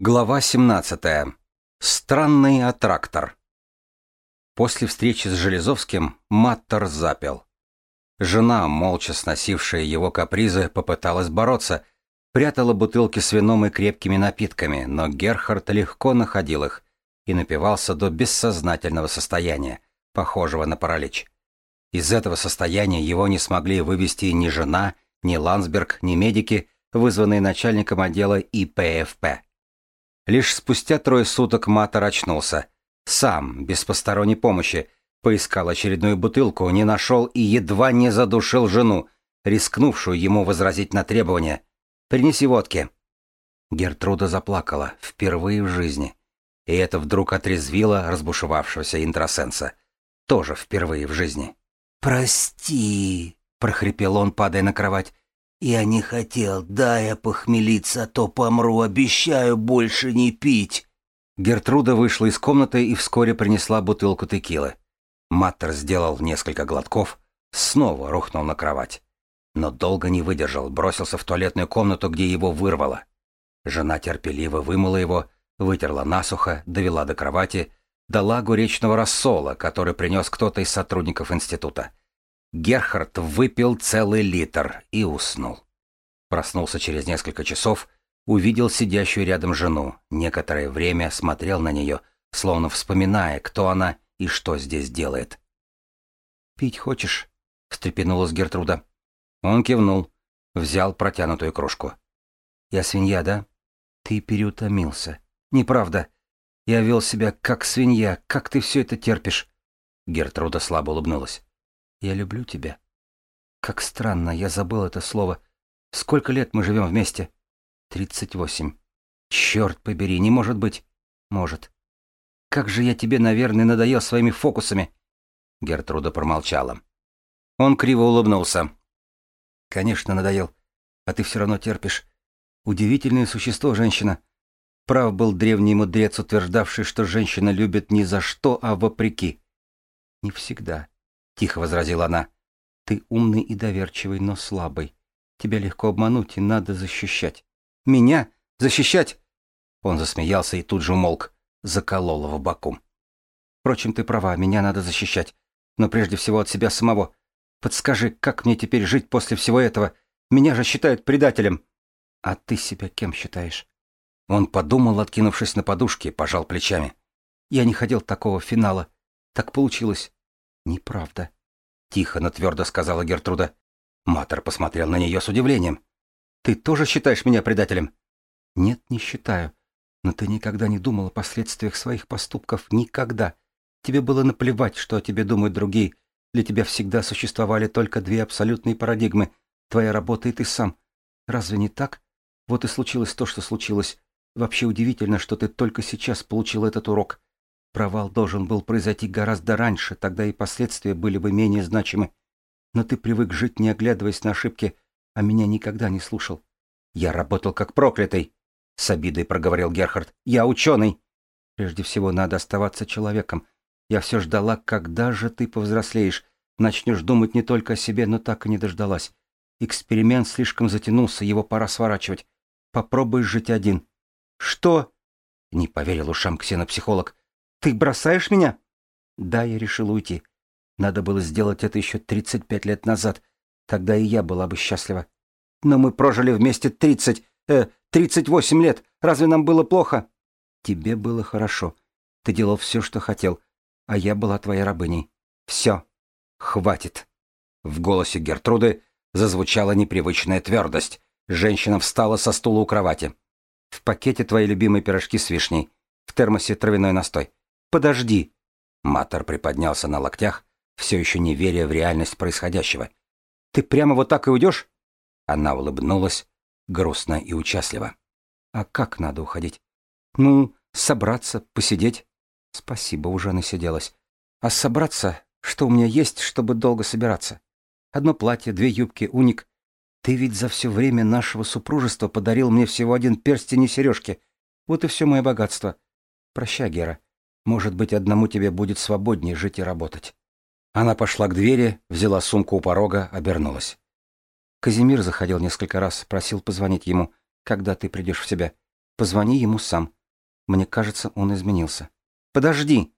Глава 17. Странный аттрактор. После встречи с Железовским Маттер запел. Жена, молча сносившая его капризы, попыталась бороться, прятала бутылки с вином и крепкими напитками, но Герхард легко находил их и напивался до бессознательного состояния, похожего на паралич. Из этого состояния его не смогли вывести ни жена, ни Ландсберг, ни медики, вызванные начальником отдела ИПФП. Лишь спустя трое суток Матер очнулся. Сам, без посторонней помощи, поискал очередную бутылку, не нашел и едва не задушил жену, рискнувшую ему возразить на требования. «Принеси водки». Гертруда заплакала, впервые в жизни. И это вдруг отрезвило разбушевавшегося интросенса. Тоже впервые в жизни. «Прости», — прохрипел он, падая на кровать. «Я не хотел, дай я похмелиться, а то помру, обещаю больше не пить». Гертруда вышла из комнаты и вскоре принесла бутылку текилы. Маттер сделал несколько глотков, снова рухнул на кровать. Но долго не выдержал, бросился в туалетную комнату, где его вырвало. Жена терпеливо вымыла его, вытерла насухо, довела до кровати, дала гуречного рассола, который принес кто-то из сотрудников института. Герхард выпил целый литр и уснул. Проснулся через несколько часов, увидел сидящую рядом жену, некоторое время смотрел на нее, словно вспоминая, кто она и что здесь делает. «Пить хочешь?» — встрепенулась Гертруда. Он кивнул, взял протянутую кружку. «Я свинья, да? Ты переутомился. Неправда. Я вел себя как свинья. Как ты все это терпишь?» Гертруда слабо улыбнулась. Я люблю тебя. Как странно, я забыл это слово. Сколько лет мы живем вместе? Тридцать восемь. Черт побери, не может быть. Может. Как же я тебе, наверное, надоел своими фокусами. Гертруда промолчала. Он криво улыбнулся. Конечно, надоел. А ты все равно терпишь. Удивительное существо, женщина. Прав был древний мудрец, утверждавший, что женщина любит не за что, а вопреки. Не всегда тихо возразила она. Ты умный и доверчивый, но слабый. Тебя легко обмануть и надо защищать. Меня? Защищать? Он засмеялся и тут же умолк, заколол в боку. Впрочем, ты права, меня надо защищать. Но прежде всего от себя самого. Подскажи, как мне теперь жить после всего этого? Меня же считают предателем. А ты себя кем считаешь? Он подумал, откинувшись на подушке, пожал плечами. Я не хотел такого финала. Так получилось. «Неправда», — тихо, но твердо сказала Гертруда. Матер посмотрел на нее с удивлением. «Ты тоже считаешь меня предателем?» «Нет, не считаю. Но ты никогда не думал о последствиях своих поступков. Никогда. Тебе было наплевать, что о тебе думают другие. Для тебя всегда существовали только две абсолютные парадигмы — твоя работа и ты сам. Разве не так? Вот и случилось то, что случилось. Вообще удивительно, что ты только сейчас получил этот урок. Провал должен был произойти гораздо раньше, тогда и последствия были бы менее значимы. Но ты привык жить, не оглядываясь на ошибки, а меня никогда не слушал. Я работал как проклятый, — с обидой проговорил Герхард. Я ученый. Прежде всего, надо оставаться человеком. Я все ждала, когда же ты повзрослеешь, начнешь думать не только о себе, но так и не дождалась. Эксперимент слишком затянулся, его пора сворачивать. Попробуй жить один. Что? Не поверил ушам ксенопсихолог. Ты бросаешь меня? Да, я решил уйти. Надо было сделать это еще 35 лет назад. Тогда и я была бы счастлива. Но мы прожили вместе 30, э, 38 лет. Разве нам было плохо? Тебе было хорошо. Ты делал все, что хотел. А я была твоей рабыней. Все. Хватит. В голосе Гертруды зазвучала непривычная твердость. Женщина встала со стула у кровати. В пакете твои любимые пирожки с вишней. В термосе травяной настой. «Подожди!» Матер приподнялся на локтях, все еще не веря в реальность происходящего. «Ты прямо вот так и уйдешь?» Она улыбнулась, грустно и участливо. «А как надо уходить?» «Ну, собраться, посидеть». «Спасибо, уже насиделась. А собраться, что у меня есть, чтобы долго собираться? Одно платье, две юбки, уник. Ты ведь за все время нашего супружества подарил мне всего один перстень и сережки. Вот и все мое богатство. Прощай, Гера. Может быть, одному тебе будет свободнее жить и работать. Она пошла к двери, взяла сумку у порога, обернулась. Казимир заходил несколько раз, просил позвонить ему, когда ты придешь в себя. Позвони ему сам. Мне кажется, он изменился. Подожди.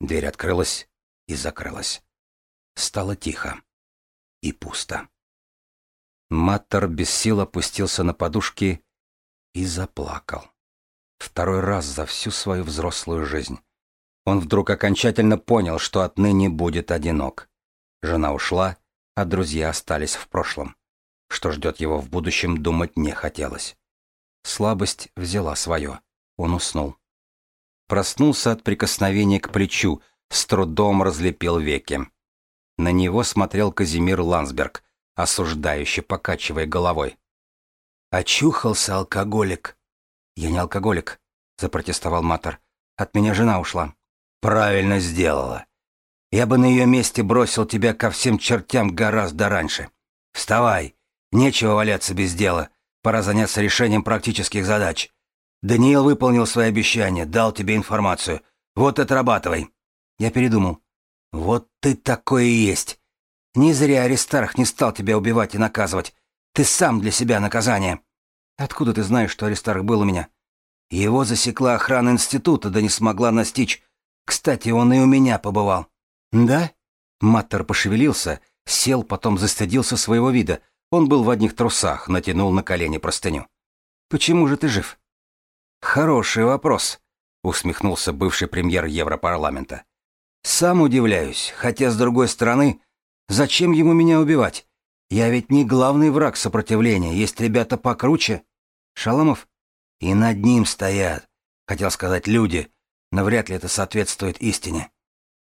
Дверь открылась и закрылась. Стало тихо и пусто. Маттер без сил опустился на подушки и заплакал. Второй раз за всю свою взрослую жизнь. Он вдруг окончательно понял, что отныне будет одинок. Жена ушла, а друзья остались в прошлом. Что ждет его в будущем, думать не хотелось. Слабость взяла свое. Он уснул. Проснулся от прикосновения к плечу, с трудом разлепил веки. На него смотрел Казимир Лансберг, осуждающе покачивая головой. «Очухался алкоголик». «Я не алкоголик», — запротестовал Матер. «От меня жена ушла». Правильно сделала. Я бы на ее месте бросил тебя ко всем чертям гораздо раньше. Вставай. Нечего валяться без дела. Пора заняться решением практических задач. Даниил выполнил свои обещания, дал тебе информацию. Вот отрабатывай. Я передумал. Вот ты такой и есть. Не зря Аристарх не стал тебя убивать и наказывать. Ты сам для себя наказание. Откуда ты знаешь, что Аристарх был у меня? Его засекла охрана института, да не смогла настичь. Кстати, он и у меня побывал. Да? Маттер пошевелился, сел, потом застыдился своего вида. Он был в одних трусах, натянул на колени простыню. Почему же ты жив? Хороший вопрос, усмехнулся бывший премьер Европарламента. Сам удивляюсь, хотя с другой стороны, зачем ему меня убивать? Я ведь не главный враг сопротивления, есть ребята покруче. Шаламов? И над ним стоят, хотел сказать люди, но вряд ли это соответствует истине.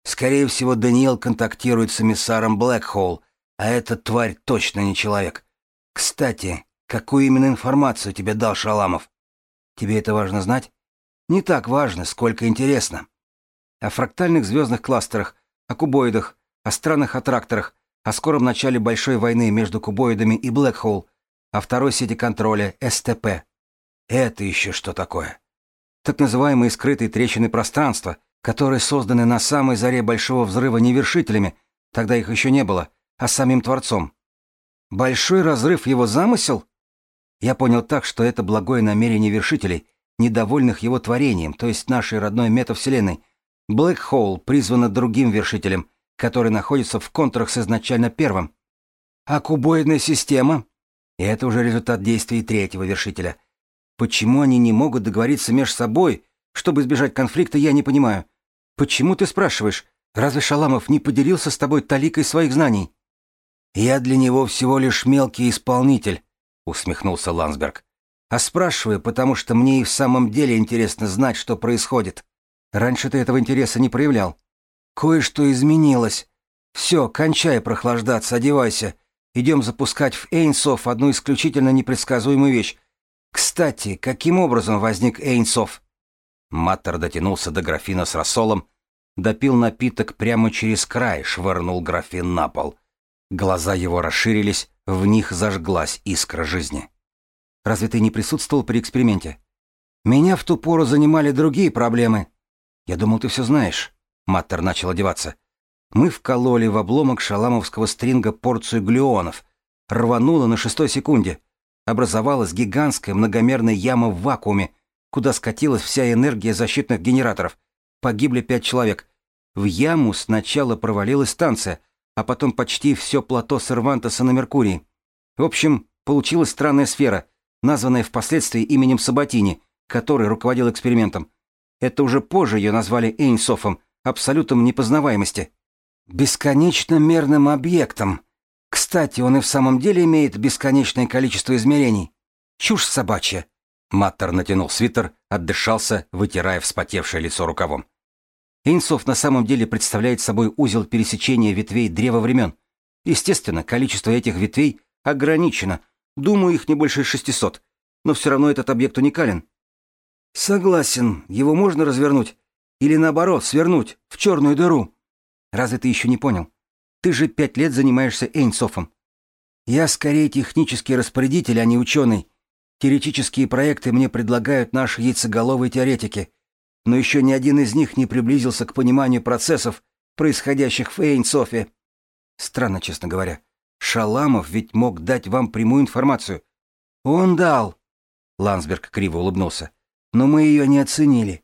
Скорее всего, Даниэл контактирует с эмиссаром Блэкхолл, а эта тварь точно не человек. Кстати, какую именно информацию тебе дал Шаламов? Тебе это важно знать? Не так важно, сколько интересно. О фрактальных звездных кластерах, о кубоидах, о странных аттракторах, о скором начале большой войны между кубоидами и Блэкхолл, о второй сети контроля, СТП. Это еще что такое? Так называемые скрытые трещины пространства, которые созданы на самой заре Большого Взрыва не вершителями, тогда их еще не было, а самим Творцом. Большой разрыв его замысел? Я понял так, что это благое намерение вершителей, недовольных его творением, то есть нашей родной метавселенной. Блэк Холл призвана другим вершителем, который находится в контурах с изначально первым. А кубоидная система? И это уже результат действий третьего вершителя — Почему они не могут договориться между собой, чтобы избежать конфликта, я не понимаю. Почему ты спрашиваешь? Разве Шаламов не поделился с тобой таликой своих знаний? Я для него всего лишь мелкий исполнитель, усмехнулся Лансберг. А спрашиваю, потому что мне и в самом деле интересно знать, что происходит. Раньше ты этого интереса не проявлял. Кое-что изменилось. Все, кончай прохлаждаться, одевайся. Идем запускать в Эйнсов одну исключительно непредсказуемую вещь. Кстати, каким образом возник Эйнсов? Маттер дотянулся до графина с рассолом, допил напиток прямо через край, швырнул графин на пол. Глаза его расширились, в них зажглась искра жизни. «Разве ты не присутствовал при эксперименте?» «Меня в ту пору занимали другие проблемы». «Я думал, ты все знаешь». Маттер начал одеваться. «Мы вкололи в обломок шаламовского стринга порцию глюонов. Рвануло на шестой секунде образовалась гигантская многомерная яма в вакууме, куда скатилась вся энергия защитных генераторов. Погибли пять человек. В яму сначала провалилась станция, а потом почти все плато Сервантеса на Меркурии. В общем, получилась странная сфера, названная впоследствии именем Сабатини, который руководил экспериментом. Это уже позже ее назвали Эйнсофом, абсолютом непознаваемости. Бесконечно мерным объектом, кстати, он и в самом деле имеет бесконечное количество измерений. Чушь собачья. Маттер натянул свитер, отдышался, вытирая вспотевшее лицо рукавом. Эйнсов на самом деле представляет собой узел пересечения ветвей древа времен. Естественно, количество этих ветвей ограничено. Думаю, их не больше 600. Но все равно этот объект уникален. Согласен, его можно развернуть. Или наоборот, свернуть в черную дыру. Разве ты еще не понял? Ты же пять лет занимаешься Эйнсофом. Я скорее технический распорядитель, а не ученый. Теоретические проекты мне предлагают наши яйцеголовые теоретики, но еще ни один из них не приблизился к пониманию процессов, происходящих в Эйнсофе. Странно, честно говоря. Шаламов ведь мог дать вам прямую информацию. Он дал. Лансберг криво улыбнулся. но мы ее не оценили.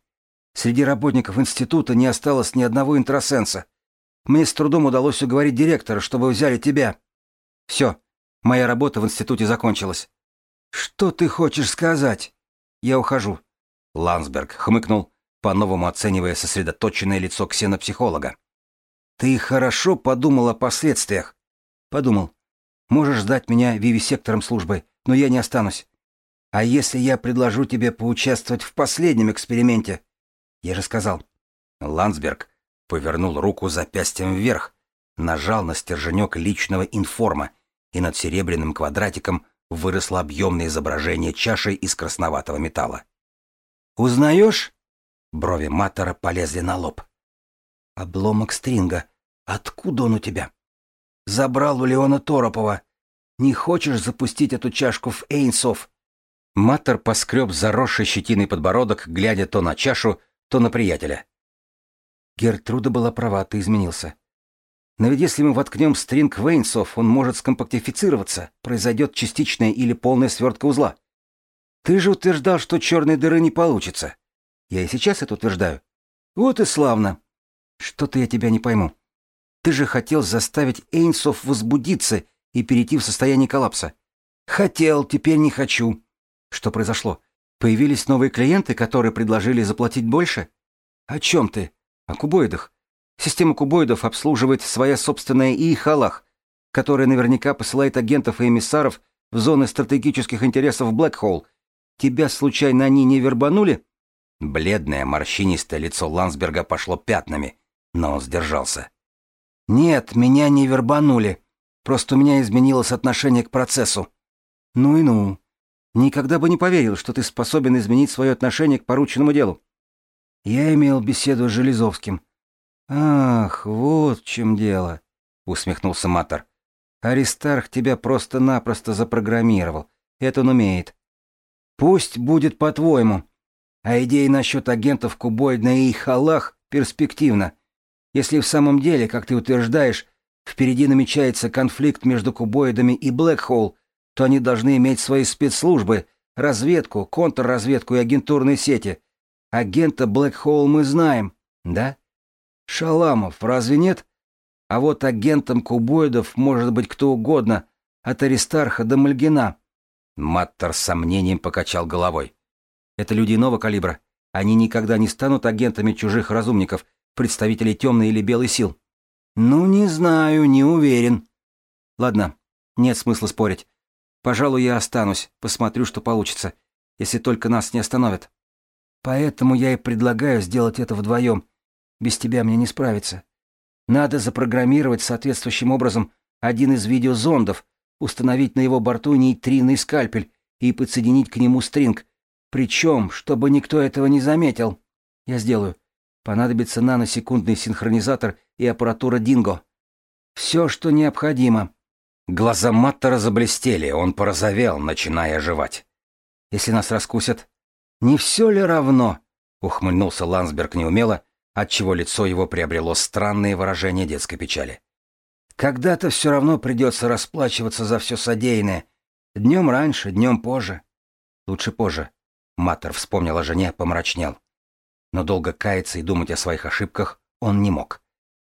Среди работников института не осталось ни одного интросенса. Мне с трудом удалось уговорить директора, чтобы взяли тебя. Все, моя работа в институте закончилась. Что ты хочешь сказать? Я ухожу. Ландсберг хмыкнул, по-новому оценивая сосредоточенное лицо ксенопсихолога. Ты хорошо подумал о последствиях. Подумал. Можешь сдать меня вивисектором службы, но я не останусь. А если я предложу тебе поучаствовать в последнем эксперименте? Я же сказал. Ландсберг повернул руку запястьем вверх, нажал на стерженек личного информа, и над серебряным квадратиком выросло объемное изображение чаши из красноватого металла. «Узнаешь?» Брови Маттера полезли на лоб. «Обломок стринга. Откуда он у тебя?» «Забрал у Леона Торопова. Не хочешь запустить эту чашку в Эйнсов?» Маттер поскреб заросший щетиной подбородок, глядя то на чашу, то на приятеля. Гертруда была права, ты изменился. Но ведь если мы воткнем стринг Вейнсов, он может скомпактифицироваться, произойдет частичная или полная свертка узла. Ты же утверждал, что черной дыры не получится. Я и сейчас это утверждаю. Вот и славно. Что-то я тебя не пойму. Ты же хотел заставить Эйнсов возбудиться и перейти в состояние коллапса. Хотел, теперь не хочу. Что произошло? Появились новые клиенты, которые предложили заплатить больше? О чем ты? О кубоидах. Система кубоидов обслуживает своя собственная ИИ-халах, которая наверняка посылает агентов и эмиссаров в зоны стратегических интересов Блэкхолл. Тебя случайно они не вербанули? Бледное, морщинистое лицо Лансберга пошло пятнами, но он сдержался. «Нет, меня не вербанули. Просто у меня изменилось отношение к процессу». «Ну и ну. Никогда бы не поверил, что ты способен изменить свое отношение к порученному делу. Я имел беседу с Железовским. Ах, вот в чем дело, усмехнулся Матер. Аристарх тебя просто-напросто запрограммировал. Это он умеет. Пусть будет по-твоему. А идея насчет агентов кубоидна и их Аллах перспективна. Если в самом деле, как ты утверждаешь, впереди намечается конфликт между кубоидами и Блэкхолл, то они должны иметь свои спецслужбы, разведку, контрразведку и агентурные сети. Агента Блэкхолл мы знаем, да? Шаламов, разве нет? А вот агентом кубоидов может быть кто угодно, от Аристарха до Мальгина. Маттер с сомнением покачал головой. Это люди иного калибра. Они никогда не станут агентами чужих разумников, представителей темной или белой сил. Ну, не знаю, не уверен. Ладно, нет смысла спорить. Пожалуй, я останусь, посмотрю, что получится, если только нас не остановят. Поэтому я и предлагаю сделать это вдвоем. Без тебя мне не справиться. Надо запрограммировать соответствующим образом один из видеозондов, установить на его борту нейтринный скальпель и подсоединить к нему стринг. Причем, чтобы никто этого не заметил. Я сделаю. Понадобится наносекундный синхронизатор и аппаратура Динго. Все, что необходимо. Глаза Маттера заблестели, он порозовел, начиная оживать. «Если нас раскусят...» «Не все ли равно?» — ухмыльнулся Лансберг неумело, отчего лицо его приобрело странное выражение детской печали. «Когда-то все равно придется расплачиваться за все содеянное. Днем раньше, днем позже. Лучше позже». Маттер вспомнил о жене, помрачнел. Но долго каяться и думать о своих ошибках он не мог.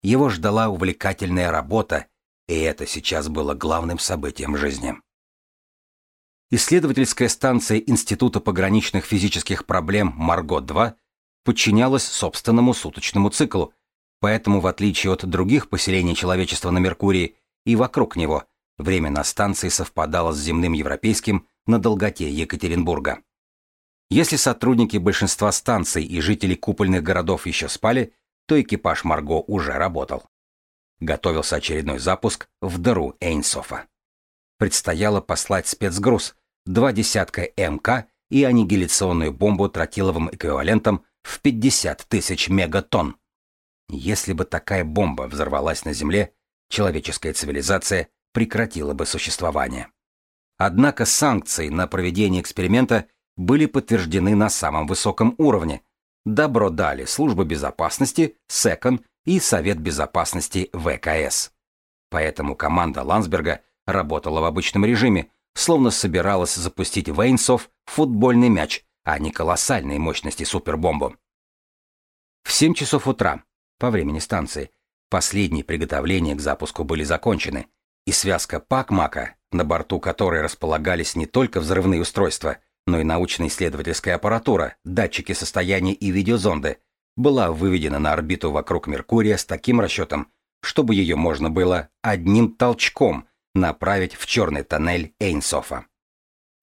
Его ждала увлекательная работа, и это сейчас было главным событием жизни. Исследовательская станция Института пограничных физических проблем «Маргот-2» подчинялась собственному суточному циклу, поэтому, в отличие от других поселений человечества на Меркурии и вокруг него, время на станции совпадало с земным европейским на долготе Екатеринбурга. Если сотрудники большинства станций и жители купольных городов еще спали, то экипаж Марго уже работал готовился очередной запуск в дыру Эйнсофа. Предстояло послать спецгруз, два десятка МК и аннигиляционную бомбу тротиловым эквивалентом в 50 тысяч мегатонн. Если бы такая бомба взорвалась на Земле, человеческая цивилизация прекратила бы существование. Однако санкции на проведение эксперимента были подтверждены на самом высоком уровне. Добро дали служба безопасности, СЭКОН и Совет Безопасности ВКС. Поэтому команда Ландсберга работала в обычном режиме, словно собиралась запустить Вейнсов футбольный мяч, а не колоссальной мощности супербомбу. В 7 часов утра, по времени станции, последние приготовления к запуску были закончены, и связка Пакмака, на борту которой располагались не только взрывные устройства, но и научно-исследовательская аппаратура, датчики состояния и видеозонды, была выведена на орбиту вокруг Меркурия с таким расчетом, чтобы ее можно было одним толчком направить в черный тоннель Эйнсофа.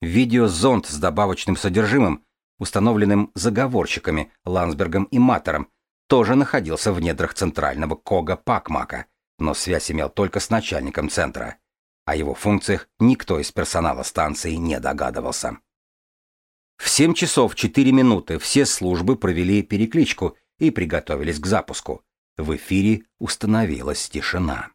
Видеозонд с добавочным содержимым, установленным заговорщиками Лансбергом и Матером, тоже находился в недрах центрального Кога Пакмака, но связь имел только с начальником центра. О его функциях никто из персонала станции не догадывался. В 7 часов 4 минуты все службы провели перекличку и приготовились к запуску. В эфире установилась тишина.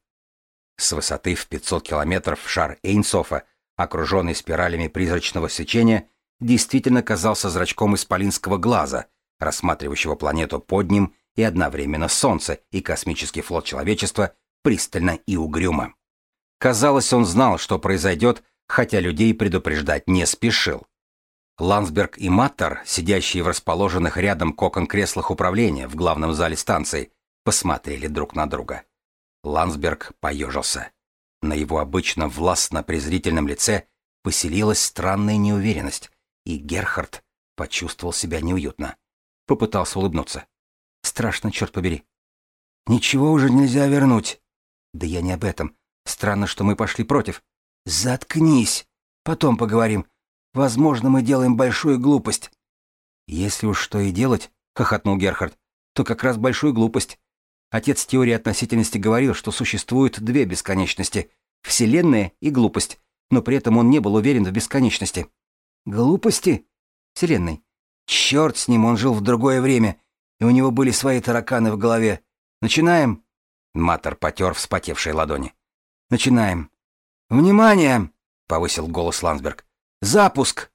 С высоты в 500 километров шар Эйнсофа, окруженный спиралями призрачного свечения, действительно казался зрачком исполинского глаза, рассматривающего планету под ним и одновременно Солнце и космический флот человечества пристально и угрюмо. Казалось, он знал, что произойдет, хотя людей предупреждать не спешил. Ландсберг и Маттер, сидящие в расположенных рядом кокон-креслах управления в главном зале станции, посмотрели друг на друга. Ландсберг поежился. На его обычно властно-презрительном лице поселилась странная неуверенность, и Герхард почувствовал себя неуютно. Попытался улыбнуться. Страшно, черт побери. «Ничего уже нельзя вернуть». «Да я не об этом. Странно, что мы пошли против». «Заткнись. Потом поговорим. Возможно, мы делаем большую глупость. Если уж что и делать, хохотнул Герхард, то как раз большую глупость. Отец теории относительности говорил, что существуют две бесконечности — Вселенная и глупость, но при этом он не был уверен в бесконечности. Глупости? Вселенной. Черт с ним, он жил в другое время, и у него были свои тараканы в голове. Начинаем? Матер потер вспотевшие ладони. Начинаем. «Внимание!» — повысил голос Ландсберг. Запуск!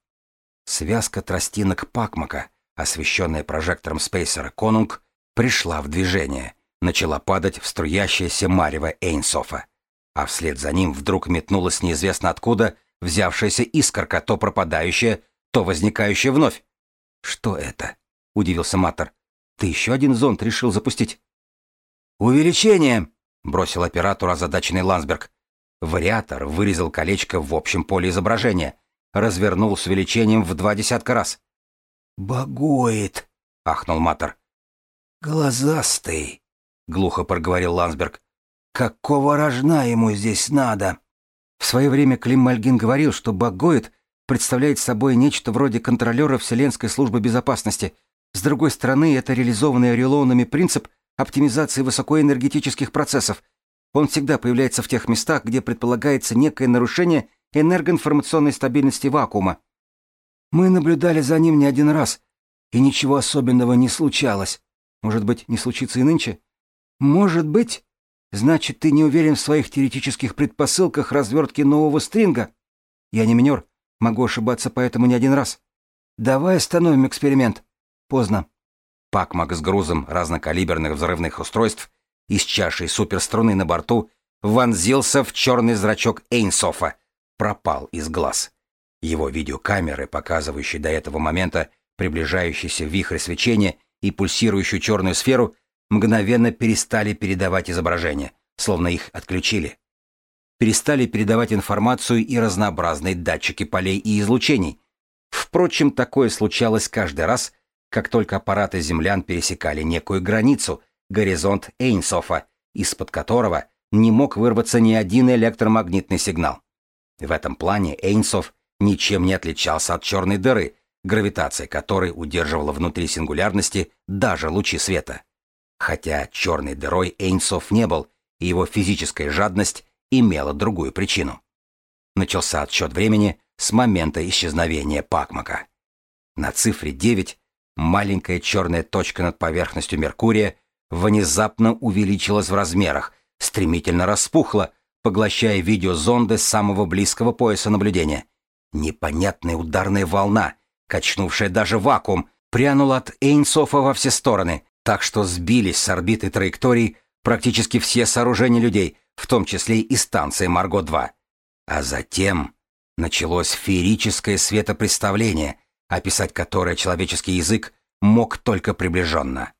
Связка тростинок Пакмака, освещенная прожектором спейсера Конунг, пришла в движение, начала падать в струящееся марево Эйнсофа. А вслед за ним вдруг метнулась неизвестно откуда взявшаяся искорка, то пропадающая, то возникающая вновь. «Что это?» — удивился Маттер. «Ты еще один зонд решил запустить?» «Увеличение!» — бросил оператор озадаченный Ландсберг. Вариатор вырезал колечко в общем поле изображения, развернул с увеличением в два десятка раз. «Багоид!» — ахнул Матер. «Глазастый!» — глухо проговорил Лансберг. «Какого рожна ему здесь надо?» В свое время Клим Мальгин говорил, что Багоид представляет собой нечто вроде контролера Вселенской службы безопасности. С другой стороны, это реализованный Орелонами принцип оптимизации высокоэнергетических процессов. Он всегда появляется в тех местах, где предполагается некое нарушение энергоинформационной стабильности вакуума. Мы наблюдали за ним не один раз, и ничего особенного не случалось. Может быть, не случится и нынче? Может быть. Значит, ты не уверен в своих теоретических предпосылках развертки нового стринга? Я не минер, могу ошибаться поэтому не один раз. Давай остановим эксперимент. Поздно. Пакмак с грузом разнокалиберных взрывных устройств из чашей суперструны на борту вонзился в черный зрачок Эйнсофа, пропал из глаз. Его видеокамеры, показывающие до этого момента приближающийся вихрь свечения и пульсирующую черную сферу, мгновенно перестали передавать изображение, словно их отключили. Перестали передавать информацию и разнообразные датчики полей и излучений. Впрочем, такое случалось каждый раз, как только аппараты землян пересекали некую границу, горизонт Эйнсофа, из-под которого не мог вырваться ни один электромагнитный сигнал. В этом плане Эйнсов ничем не отличался от черной дыры, гравитация которой удерживала внутри сингулярности даже лучи света. Хотя черной дырой Эйнсов не был, и его физическая жадность имела другую причину. Начался отсчет времени с момента исчезновения Пакмака. На цифре 9 маленькая черная точка над поверхностью Меркурия внезапно увеличилась в размерах, стремительно распухла, поглощая видеозонды самого близкого пояса наблюдения. Непонятная ударная волна, качнувшая даже вакуум, прянула от Эйнсофа во все стороны, так что сбились с орбиты траекторий практически все сооружения людей, в том числе и станция Марго-2. А затем началось феерическое светопредставление, описать которое человеческий язык мог только приближенно.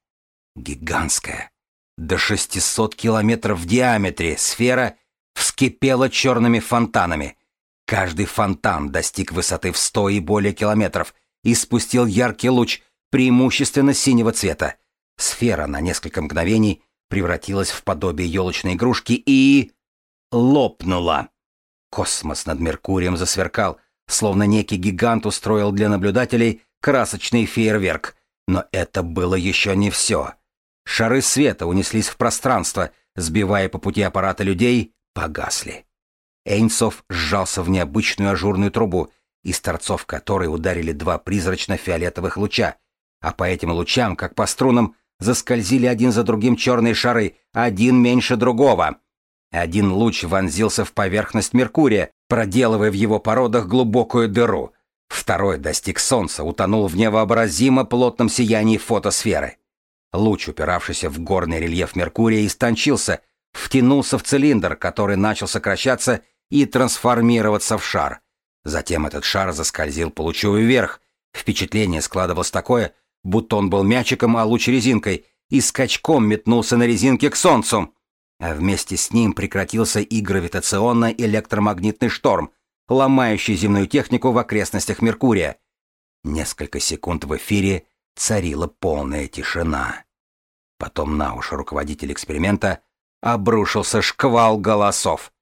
Гигантская, до 600 километров в диаметре сфера вскипела черными фонтанами. Каждый фонтан достиг высоты в 100 и более километров и спустил яркий луч, преимущественно синего цвета. Сфера на несколько мгновений превратилась в подобие елочной игрушки и... лопнула. Космос над Меркурием засверкал, словно некий гигант устроил для наблюдателей красочный фейерверк. Но это было еще не все. Шары света унеслись в пространство, сбивая по пути аппарата людей, погасли. Эйнсов сжался в необычную ажурную трубу, из торцов которой ударили два призрачно-фиолетовых луча, а по этим лучам, как по струнам, заскользили один за другим черные шары, один меньше другого. Один луч вонзился в поверхность Меркурия, проделывая в его породах глубокую дыру. Второй достиг Солнца, утонул в невообразимо плотном сиянии фотосферы. Луч, упиравшийся в горный рельеф Меркурия, истончился, втянулся в цилиндр, который начал сокращаться и трансформироваться в шар. Затем этот шар заскользил по лучу вверх. Впечатление складывалось такое, будто он был мячиком, а луч резинкой, и скачком метнулся на резинке к Солнцу. А вместе с ним прекратился и гравитационно-электромагнитный шторм, ломающий земную технику в окрестностях Меркурия. Несколько секунд в эфире царила полная тишина. Потом на уши руководитель эксперимента обрушился шквал голосов.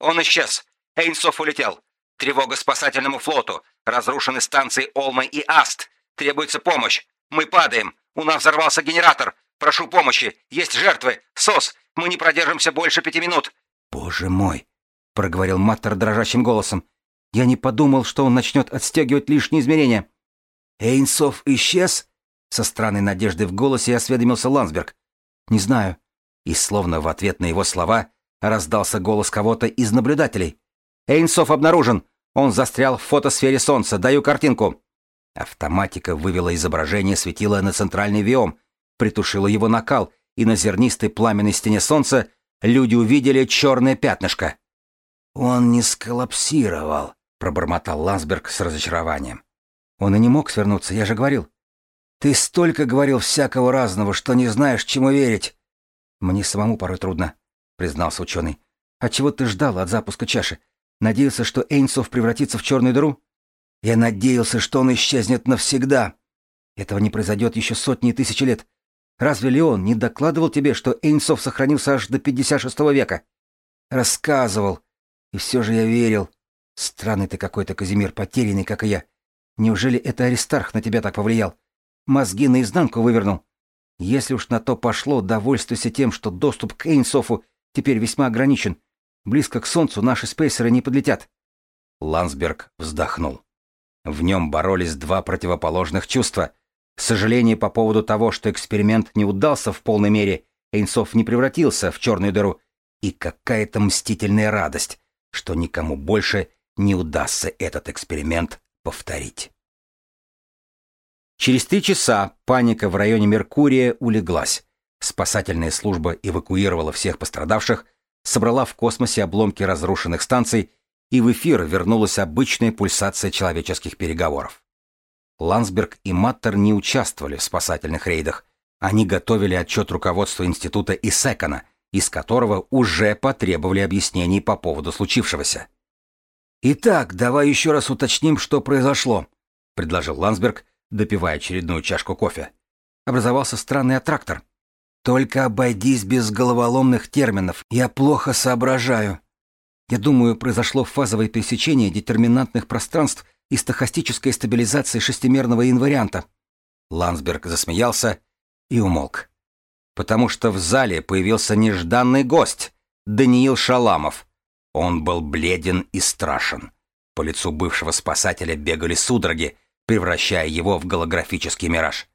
«Он исчез! Эйнсов улетел! Тревога спасательному флоту! Разрушены станции Олма и Аст! Требуется помощь! Мы падаем! У нас взорвался генератор! Прошу помощи! Есть жертвы! СОС! Мы не продержимся больше пяти минут!» «Боже мой!» — проговорил Маттер дрожащим голосом. «Я не подумал, что он начнет отстегивать лишние измерения». «Эйнсов исчез?» — со странной надеждой в голосе осведомился Лансберг. «Не знаю». И словно в ответ на его слова раздался голос кого-то из наблюдателей. «Эйнсов обнаружен! Он застрял в фотосфере Солнца. Даю картинку!» Автоматика вывела изображение светила на центральный виом, притушила его накал, и на зернистой пламенной стене солнца люди увидели черное пятнышко. «Он не сколлапсировал», — пробормотал Лансберг с разочарованием. «Он и не мог свернуться, я же говорил». «Ты столько говорил всякого разного, что не знаешь, чему верить». «Мне самому порой трудно», — признался ученый. «А чего ты ждал от запуска чаши? Надеялся, что Эйнсов превратится в черную дыру?» «Я надеялся, что он исчезнет навсегда». «Этого не произойдет еще сотни и тысячи лет. Разве Леон не докладывал тебе, что Эйнсов сохранился аж до 56 века? Рассказывал. И все же я верил. Странный ты какой-то, Казимир, потерянный, как и я. Неужели это Аристарх на тебя так повлиял? Мозги наизнанку вывернул. Если уж на то пошло, довольствуйся тем, что доступ к Эйнсофу теперь весьма ограничен. Близко к Солнцу наши спейсеры не подлетят. Лансберг вздохнул. В нем боролись два противоположных чувства — Сожаление по поводу того, что эксперимент не удался в полной мере, Эйнсов не превратился в черную дыру, и какая-то мстительная радость, что никому больше не удастся этот эксперимент повторить. Через три часа паника в районе Меркурия улеглась. Спасательная служба эвакуировала всех пострадавших, собрала в космосе обломки разрушенных станций, и в эфир вернулась обычная пульсация человеческих переговоров. Лансберг и Маттер не участвовали в спасательных рейдах. Они готовили отчет руководству института Исекона, из которого уже потребовали объяснений по поводу случившегося. «Итак, давай еще раз уточним, что произошло», — предложил Лансберг, допивая очередную чашку кофе. Образовался странный аттрактор. «Только обойдись без головоломных терминов. Я плохо соображаю». Я думаю, произошло фазовое пересечение детерминантных пространств и стохастической стабилизации шестимерного инварианта. Ландсберг засмеялся и умолк. Потому что в зале появился нежданный гость, Даниил Шаламов. Он был бледен и страшен. По лицу бывшего спасателя бегали судороги, превращая его в голографический мираж.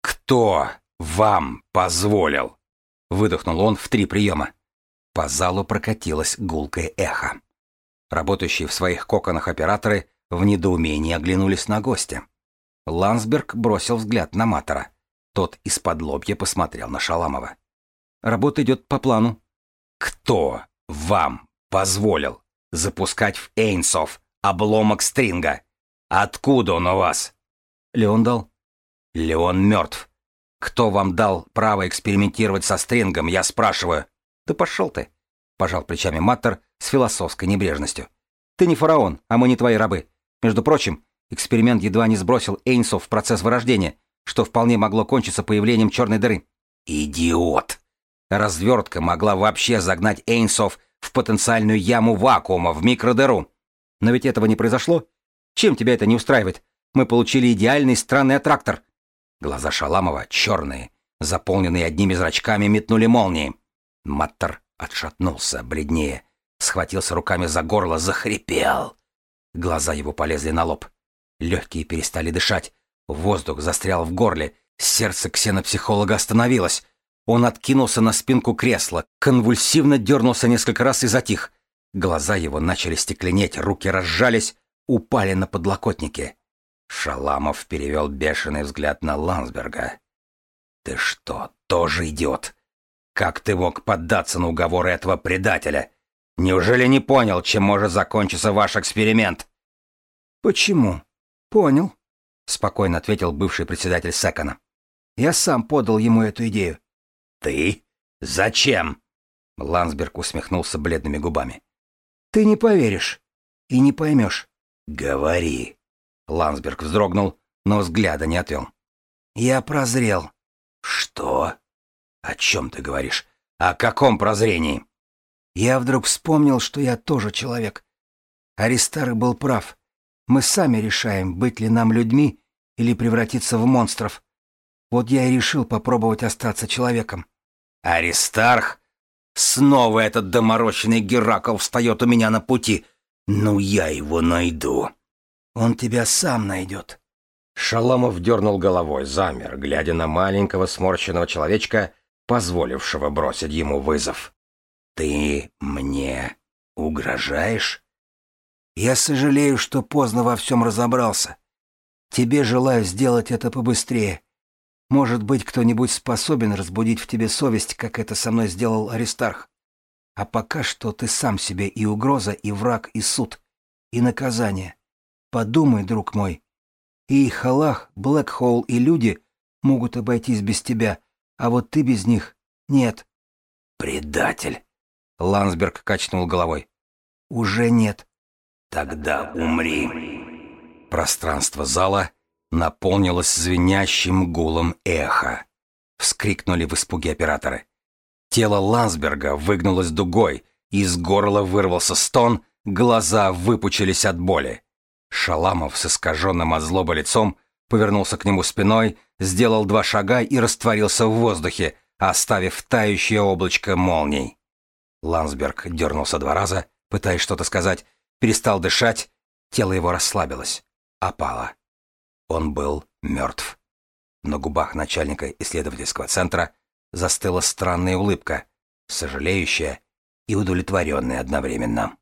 «Кто вам позволил?» — выдохнул он в три приема. По залу прокатилось гулкое эхо. Работающие в своих коконах операторы в недоумении оглянулись на гостя. Лансберг бросил взгляд на Матера. Тот из-под лобья посмотрел на Шаламова. «Работа идет по плану». «Кто вам позволил запускать в Эйнсов обломок стринга? Откуда он у вас?» Леон дал. Леон мертв. Кто вам дал право экспериментировать со стрингом, я спрашиваю. Да пошел ты, пожал плечами Маттер с философской небрежностью. Ты не фараон, а мы не твои рабы. Между прочим, эксперимент едва не сбросил Эйнсов в процесс вырождения, что вполне могло кончиться появлением черной дыры. Идиот! Развертка могла вообще загнать Эйнсов в потенциальную яму вакуума, в микродыру. Но ведь этого не произошло. Чем тебя это не устраивает? Мы получили идеальный странный аттрактор. Глаза Шаламова, черные, заполненные одними зрачками, метнули молнии. Маттер отшатнулся, бледнее, схватился руками за горло, захрипел. Глаза его полезли на лоб. Легкие перестали дышать. Воздух застрял в горле. Сердце ксенопсихолога остановилось. Он откинулся на спинку кресла, конвульсивно дернулся несколько раз и затих. Глаза его начали стекленеть, руки разжались, упали на подлокотники. Шаламов перевел бешеный взгляд на Лансберга. «Ты что, тоже идиот? Как ты мог поддаться на уговоры этого предателя? Неужели не понял, чем может закончиться ваш эксперимент?» «Почему?» «Понял», — спокойно ответил бывший председатель Секона. «Я сам подал ему эту идею». «Ты? Зачем?» Лансберг усмехнулся бледными губами. «Ты не поверишь и не поймешь». «Говори». Лансберг вздрогнул, но взгляда не отвел. «Я прозрел». «Что? О чем ты говоришь? О каком прозрении?» Я вдруг вспомнил, что я тоже человек. Аристарх был прав. Мы сами решаем, быть ли нам людьми или превратиться в монстров. Вот я и решил попробовать остаться человеком. Аристарх? Снова этот доморощенный Геракл встает у меня на пути. Ну, я его найду. Он тебя сам найдет. Шаламов дернул головой, замер, глядя на маленького сморщенного человечка, позволившего бросить ему вызов. «Ты мне угрожаешь?» «Я сожалею, что поздно во всем разобрался. Тебе желаю сделать это побыстрее. Может быть, кто-нибудь способен разбудить в тебе совесть, как это со мной сделал Аристарх. А пока что ты сам себе и угроза, и враг, и суд, и наказание. Подумай, друг мой. И Халах, Блэкхолл и люди могут обойтись без тебя, а вот ты без них — нет. Предатель. Лансберг качнул головой. Уже нет. Тогда умри. Пространство зала наполнилось звенящим гулом эха. Вскрикнули в испуге операторы. Тело Лансберга выгнулось дугой, из горла вырвался стон, глаза выпучились от боли. Шаламов с искаженным от злобы лицом повернулся к нему спиной, сделал два шага и растворился в воздухе, оставив тающее облачко молний. Лансберг дернулся два раза, пытаясь что-то сказать, перестал дышать, тело его расслабилось, опало. Он был мертв. На губах начальника исследовательского центра застыла странная улыбка, сожалеющая и удовлетворенная одновременно.